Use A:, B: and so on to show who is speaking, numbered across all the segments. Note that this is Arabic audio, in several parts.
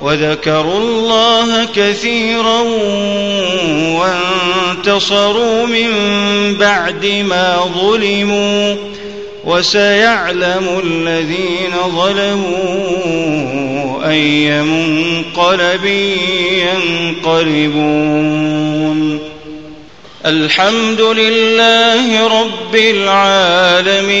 A: وذكروا الله كثيرا وانتصروا من بعد ما ظلموا وسيعلم الذين ظلموا أي منقلب ينقلبون. الحمد لله رب العالمين.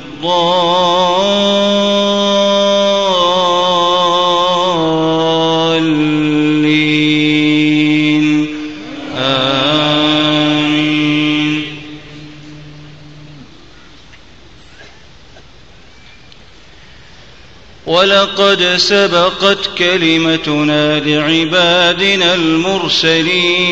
A: الضالين. آمين. ولقد سبقت كلمتنا لعبادنا المرسلين.